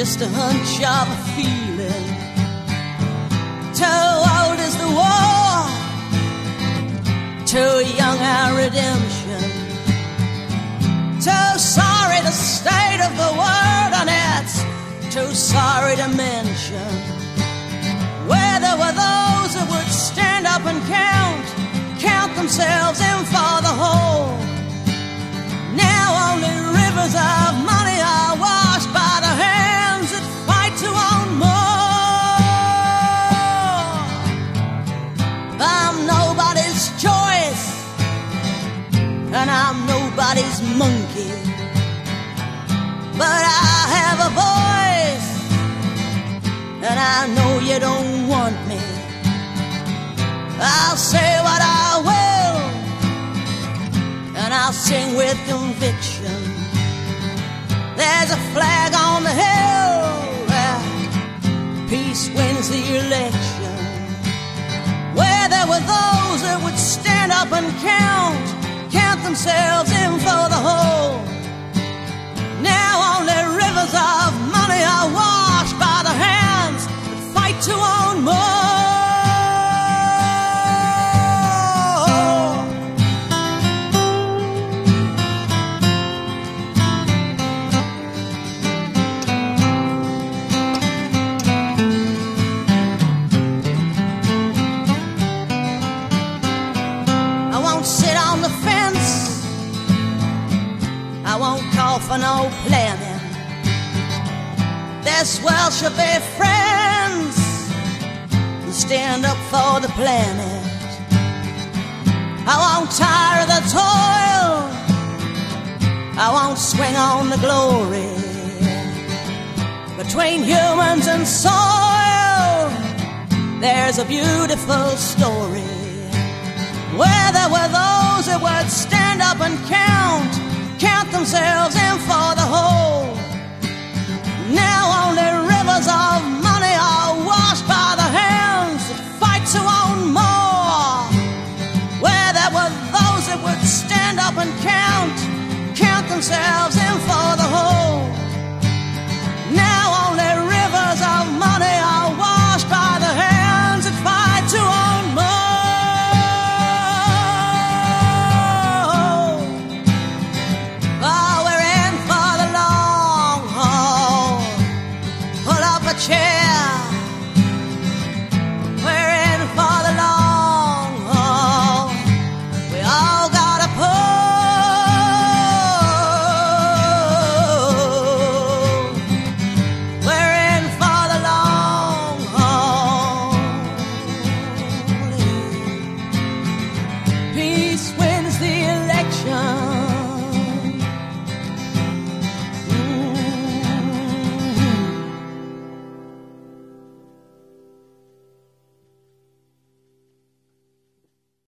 just a hunch of a feeling. Too old is the war, too young our redemption. Too sorry the state of the world, and it's too sorry to mention. Where there were those that would stand up and count, count themselves nobody's choice, and I'm nobody's monkey. But I have a voice, and I know you don't want me. I'll say what I will, and I'll sing with conviction. There's a flag on the hill where peace wins the election. Where there those that would stand up and count, count themselves in for the I won't call for no planning. This world should be friends and stand up for the planet. I won't tire of the toil. I won't swing on the glory between humans and soil. There's a beautiful story where there were those that would stand up and count themselves